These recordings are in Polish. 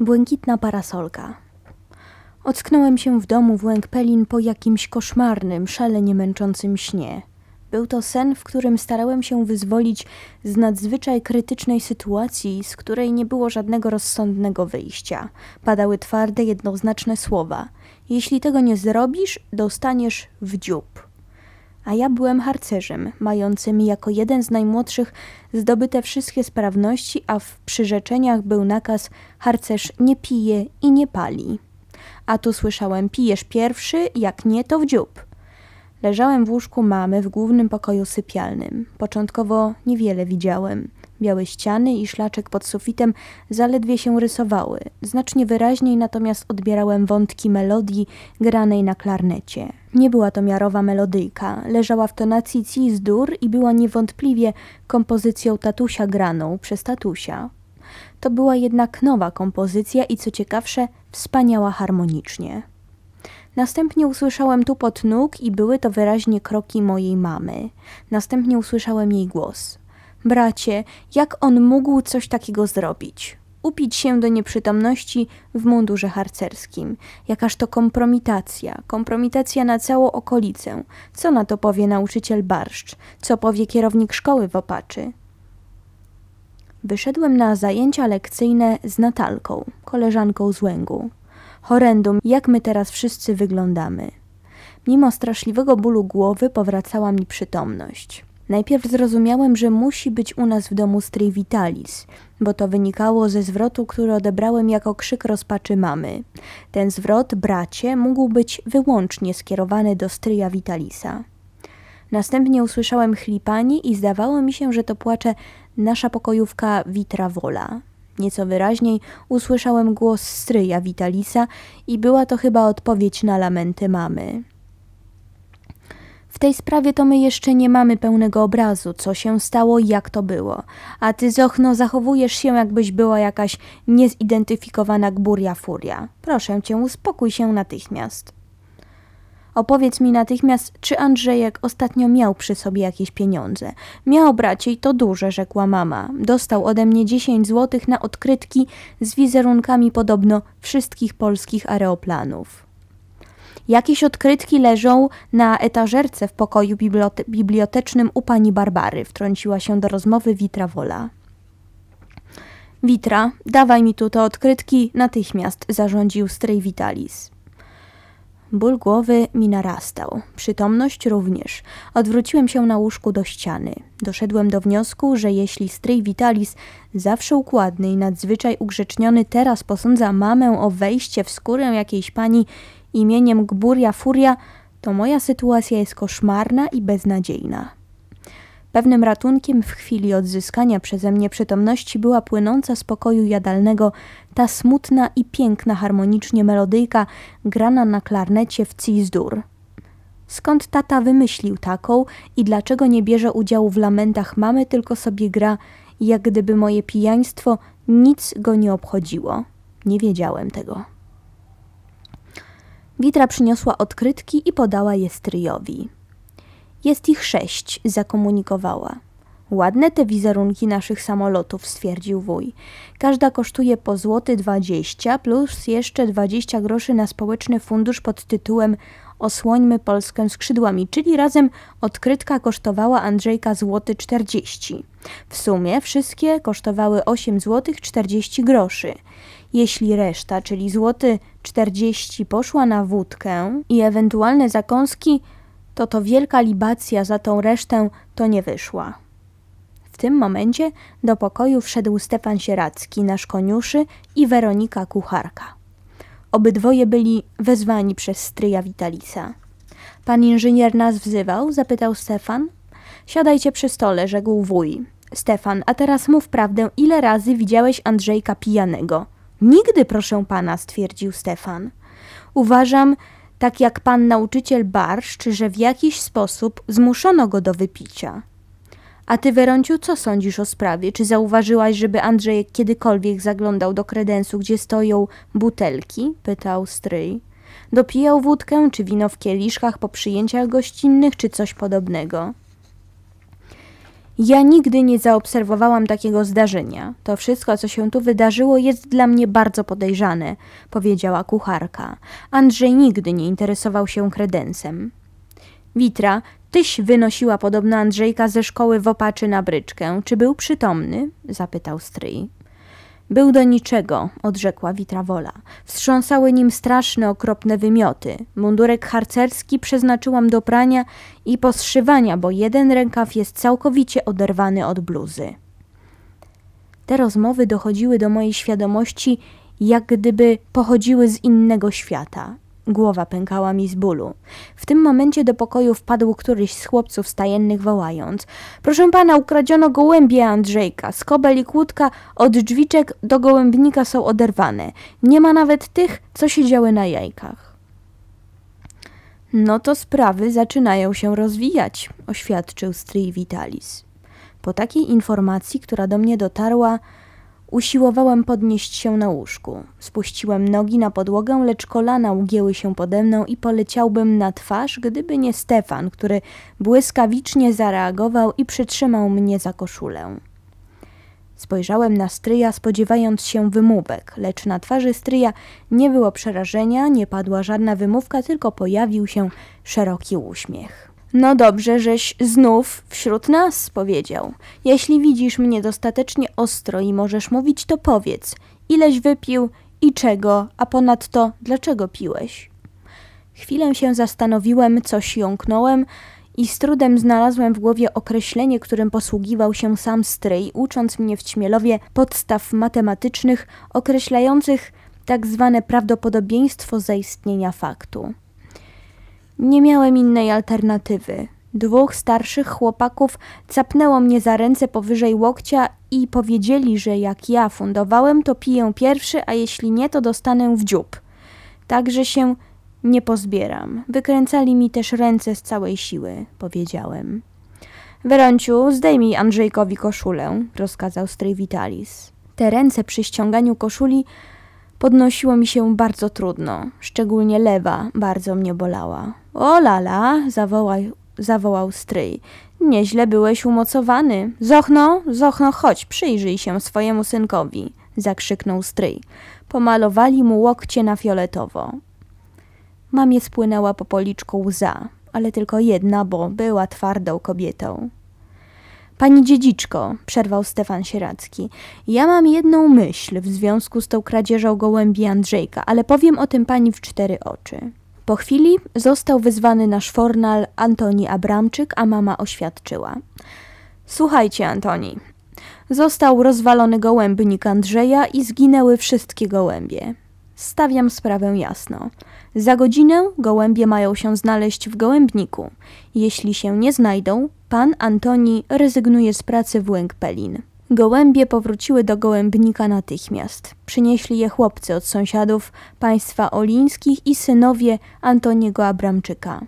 Błękitna parasolka. Ocknąłem się w domu w Łęk-Pelin po jakimś koszmarnym, szalenie męczącym śnie. Był to sen, w którym starałem się wyzwolić z nadzwyczaj krytycznej sytuacji, z której nie było żadnego rozsądnego wyjścia. Padały twarde, jednoznaczne słowa. Jeśli tego nie zrobisz, dostaniesz w dziób. A ja byłem harcerzem, mającym jako jeden z najmłodszych zdobyte wszystkie sprawności, a w przyrzeczeniach był nakaz harcerz nie pije i nie pali. A tu słyszałem pijesz pierwszy, jak nie to w dziób. Leżałem w łóżku mamy w głównym pokoju sypialnym. Początkowo niewiele widziałem. Białe ściany i szlaczek pod sufitem zaledwie się rysowały. Znacznie wyraźniej natomiast odbierałem wątki melodii granej na klarnecie. Nie była to miarowa melodyjka, leżała w tonacji cis-dur i była niewątpliwie kompozycją tatusia graną przez tatusia. To była jednak nowa kompozycja i co ciekawsze, wspaniała harmonicznie. Następnie usłyszałem tupot nóg i były to wyraźnie kroki mojej mamy. Następnie usłyszałem jej głos. Bracie, jak on mógł coś takiego zrobić? Upić się do nieprzytomności w mundurze harcerskim. Jakaż to kompromitacja, kompromitacja na całą okolicę. Co na to powie nauczyciel barszcz? Co powie kierownik szkoły w Opaczy? Wyszedłem na zajęcia lekcyjne z Natalką, koleżanką z Łęgu. Horrendum, jak my teraz wszyscy wyglądamy. Mimo straszliwego bólu głowy powracała mi przytomność. Najpierw zrozumiałem, że musi być u nas w domu stryj Vitalis, bo to wynikało ze zwrotu, który odebrałem jako krzyk rozpaczy mamy. Ten zwrot, bracie, mógł być wyłącznie skierowany do stryja Vitalisa. Następnie usłyszałem chlipanie i zdawało mi się, że to płacze nasza pokojówka Witra Wola. Nieco wyraźniej usłyszałem głos stryja Vitalisa i była to chyba odpowiedź na lamenty mamy. W tej sprawie to my jeszcze nie mamy pełnego obrazu, co się stało i jak to było. A ty, Zochno, zachowujesz się, jakbyś była jakaś niezidentyfikowana gburia furia. Proszę cię, uspokój się natychmiast. Opowiedz mi natychmiast, czy Andrzejek ostatnio miał przy sobie jakieś pieniądze. Miał, bracie, i to duże, rzekła mama. Dostał ode mnie dziesięć złotych na odkrytki z wizerunkami podobno wszystkich polskich aeroplanów. Jakieś odkrytki leżą na etażerce w pokoju bibliote bibliotecznym u pani Barbary, wtrąciła się do rozmowy Witra Wola. Witra, dawaj mi tu te odkrytki natychmiast, zarządził stryj Vitalis. Ból głowy mi narastał, przytomność również. Odwróciłem się na łóżku do ściany. Doszedłem do wniosku, że jeśli stryj Vitalis, zawsze układny i nadzwyczaj ugrzeczniony, teraz posądza mamę o wejście w skórę jakiejś pani imieniem Gburia Furia, to moja sytuacja jest koszmarna i beznadziejna. Pewnym ratunkiem w chwili odzyskania przeze mnie przytomności była płynąca z pokoju jadalnego ta smutna i piękna harmonicznie melodyjka grana na klarnecie w Cis-dur. Skąd tata wymyślił taką i dlaczego nie bierze udziału w lamentach mamy, tylko sobie gra, jak gdyby moje pijaństwo nic go nie obchodziło. Nie wiedziałem tego. Witra przyniosła odkrytki i podała je stryjowi. Jest ich sześć, zakomunikowała. Ładne te wizerunki naszych samolotów, stwierdził wuj. Każda kosztuje po złoty dwadzieścia, plus jeszcze dwadzieścia groszy na społeczny fundusz pod tytułem Osłońmy Polskę skrzydłami, czyli razem odkrytka kosztowała Andrzejka złoty czterdzieści. W sumie wszystkie kosztowały osiem złotych czterdzieści groszy. Jeśli reszta, czyli złoty czterdzieści poszła na wódkę i ewentualne zakąski, to to wielka libacja za tą resztę to nie wyszła. W tym momencie do pokoju wszedł Stefan Sieracki, nasz koniuszy i Weronika kucharka. Obydwoje byli wezwani przez stryja Witalisa. Pan inżynier nas wzywał? zapytał Stefan. Siadajcie przy stole, rzekł wuj. Stefan, a teraz mów prawdę, ile razy widziałeś Andrzejka pijanego? Nigdy, proszę pana, stwierdził Stefan. Uważam, tak jak pan nauczyciel barszcz, że w jakiś sposób zmuszono go do wypicia. A ty, Weronciu, co sądzisz o sprawie? Czy zauważyłaś, żeby Andrzej kiedykolwiek zaglądał do kredensu, gdzie stoją butelki? pytał stryj. Dopijał wódkę czy wino w kieliszkach po przyjęciach gościnnych, czy coś podobnego? Ja nigdy nie zaobserwowałam takiego zdarzenia. To wszystko, co się tu wydarzyło, jest dla mnie bardzo podejrzane, powiedziała kucharka. Andrzej nigdy nie interesował się kredensem. Witra, tyś wynosiła podobno Andrzejka ze szkoły w opaczy na bryczkę. Czy był przytomny? zapytał stryj. Był do niczego, odrzekła Witrawola. Wstrząsały nim straszne, okropne wymioty. Mundurek harcerski przeznaczyłam do prania i poszywania, bo jeden rękaw jest całkowicie oderwany od bluzy. Te rozmowy dochodziły do mojej świadomości, jak gdyby pochodziły z innego świata. Głowa pękała mi z bólu. W tym momencie do pokoju wpadł któryś z chłopców stajennych wołając Proszę pana, ukradziono gołębie Andrzejka. Skobel i kłódka od drzwiczek do gołębnika są oderwane. Nie ma nawet tych, co siedziały na jajkach. No to sprawy zaczynają się rozwijać, oświadczył stryj Vitalis. Po takiej informacji, która do mnie dotarła, Usiłowałem podnieść się na łóżku. Spuściłem nogi na podłogę, lecz kolana ugięły się pode mną i poleciałbym na twarz, gdyby nie Stefan, który błyskawicznie zareagował i przytrzymał mnie za koszulę. Spojrzałem na stryja, spodziewając się wymówek, lecz na twarzy stryja nie było przerażenia, nie padła żadna wymówka, tylko pojawił się szeroki uśmiech. No dobrze, żeś znów wśród nas, powiedział. Jeśli widzisz mnie dostatecznie ostro i możesz mówić, to powiedz, ileś wypił i czego, a ponadto dlaczego piłeś. Chwilę się zastanowiłem, coś jąknąłem i z trudem znalazłem w głowie określenie, którym posługiwał się sam stryj, ucząc mnie w Ćmielowie podstaw matematycznych określających tak zwane prawdopodobieństwo zaistnienia faktu. Nie miałem innej alternatywy. Dwóch starszych chłopaków capnęło mnie za ręce powyżej łokcia i powiedzieli, że jak ja fundowałem, to piję pierwszy, a jeśli nie, to dostanę w dziób. Także się nie pozbieram. Wykręcali mi też ręce z całej siły, powiedziałem. Weronciu, zdejmij Andrzejkowi koszulę, rozkazał stryj Vitalis. Te ręce przy ściąganiu koszuli podnosiło mi się bardzo trudno, szczególnie lewa bardzo mnie bolała. O lala, zawołał, zawołał stryj. Nieźle byłeś umocowany. Zochno, Zochno, chodź, przyjrzyj się swojemu synkowi, zakrzyknął stryj. Pomalowali mu łokcie na fioletowo. Mamie spłynęła po policzku łza, ale tylko jedna, bo była twardą kobietą. Pani dziedziczko, przerwał Stefan Sieracki, ja mam jedną myśl w związku z tą kradzieżą gołębi Andrzejka, ale powiem o tym pani w cztery oczy. Po chwili został wyzwany na szwornal Antoni Abramczyk, a mama oświadczyła. Słuchajcie, Antoni. Został rozwalony gołębnik Andrzeja i zginęły wszystkie gołębie. Stawiam sprawę jasno. Za godzinę gołębie mają się znaleźć w gołębniku. Jeśli się nie znajdą, pan Antoni rezygnuje z pracy w Łęk-Pelin. Gołębie powróciły do gołębnika natychmiast. Przynieśli je chłopcy od sąsiadów państwa olińskich i synowie Antoniego Abramczyka.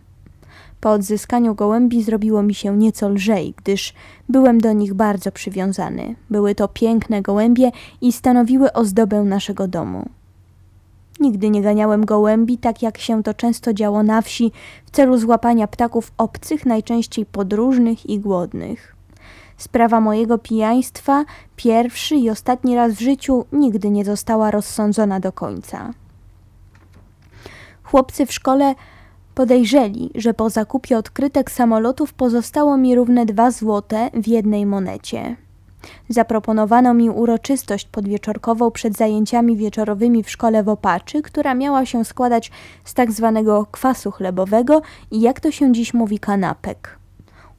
Po odzyskaniu gołębi zrobiło mi się nieco lżej, gdyż byłem do nich bardzo przywiązany. Były to piękne gołębie i stanowiły ozdobę naszego domu. Nigdy nie ganiałem gołębi, tak jak się to często działo na wsi, w celu złapania ptaków obcych, najczęściej podróżnych i głodnych. Sprawa mojego pijaństwa, pierwszy i ostatni raz w życiu, nigdy nie została rozsądzona do końca. Chłopcy w szkole podejrzeli, że po zakupie odkrytek samolotów pozostało mi równe dwa złote w jednej monecie. Zaproponowano mi uroczystość podwieczorkową przed zajęciami wieczorowymi w szkole w Opaczy, która miała się składać z tak zwanego kwasu chlebowego i jak to się dziś mówi kanapek.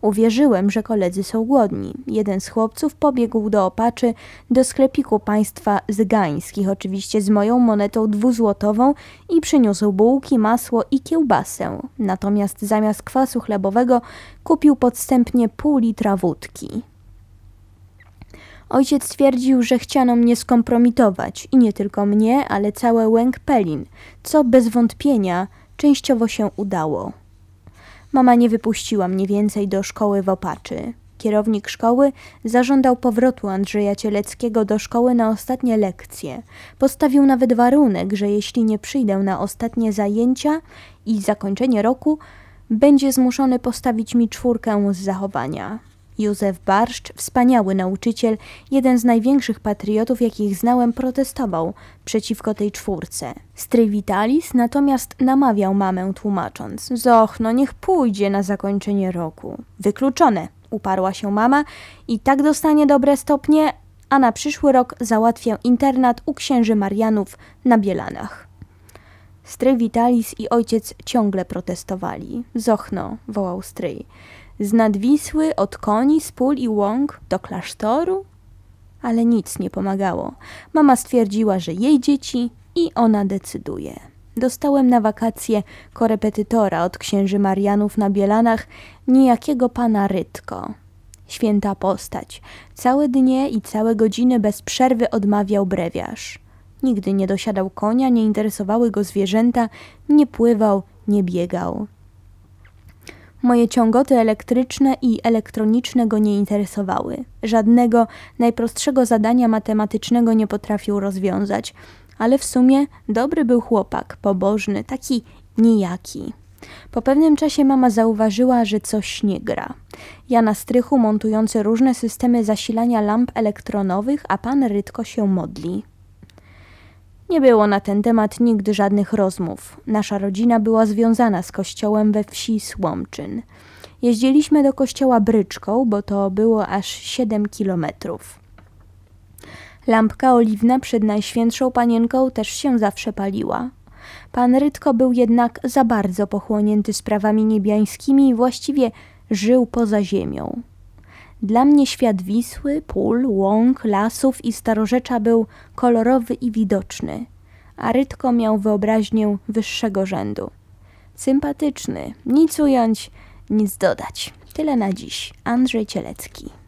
Uwierzyłem, że koledzy są głodni. Jeden z chłopców pobiegł do opaczy, do sklepiku państwa zygańskich, oczywiście z moją monetą dwuzłotową i przyniósł bułki, masło i kiełbasę. Natomiast zamiast kwasu chlebowego kupił podstępnie pół litra wódki. Ojciec twierdził, że chciano mnie skompromitować i nie tylko mnie, ale całe Łęk Pelin, co bez wątpienia częściowo się udało. Mama nie wypuściła mnie więcej do szkoły w Opaczy. Kierownik szkoły zażądał powrotu Andrzeja Cieleckiego do szkoły na ostatnie lekcje. Postawił nawet warunek, że jeśli nie przyjdę na ostatnie zajęcia i zakończenie roku, będzie zmuszony postawić mi czwórkę z zachowania. Józef Barszcz, wspaniały nauczyciel, jeden z największych patriotów, jakich znałem, protestował przeciwko tej czwórce. Stryj Vitalis natomiast namawiał mamę, tłumacząc: Zoch, no niech pójdzie na zakończenie roku. Wykluczone, uparła się mama i tak dostanie dobre stopnie, a na przyszły rok załatwię internat u księży Marianów na Bielanach. Stryj Vitalis i ojciec ciągle protestowali. Zochno, wołał stryj. Z nadwisły, od koni, z pól i łąk do klasztoru? Ale nic nie pomagało. Mama stwierdziła, że jej dzieci i ona decyduje. Dostałem na wakacje korepetytora od księży Marianów na Bielanach, niejakiego pana Rytko. Święta postać. Całe dnie i całe godziny bez przerwy odmawiał brewiarz. Nigdy nie dosiadał konia, nie interesowały go zwierzęta, nie pływał, nie biegał. Moje ciągoty elektryczne i elektroniczne go nie interesowały. Żadnego najprostszego zadania matematycznego nie potrafił rozwiązać, ale w sumie dobry był chłopak, pobożny, taki nijaki. Po pewnym czasie mama zauważyła, że coś nie gra. Ja na strychu montujący różne systemy zasilania lamp elektronowych, a pan Rytko się modli. Nie było na ten temat nigdy żadnych rozmów. Nasza rodzina była związana z kościołem we wsi Słomczyn. Jeździliśmy do kościoła bryczką, bo to było aż 7 kilometrów. Lampka oliwna przed Najświętszą Panienką też się zawsze paliła. Pan Rytko był jednak za bardzo pochłonięty sprawami niebiańskimi i właściwie żył poza ziemią. Dla mnie świat Wisły, pól, łąk, lasów i starorzecza był kolorowy i widoczny, a Rytko miał wyobraźnię wyższego rzędu. Sympatyczny, nic ująć, nic dodać. Tyle na dziś. Andrzej Cielecki.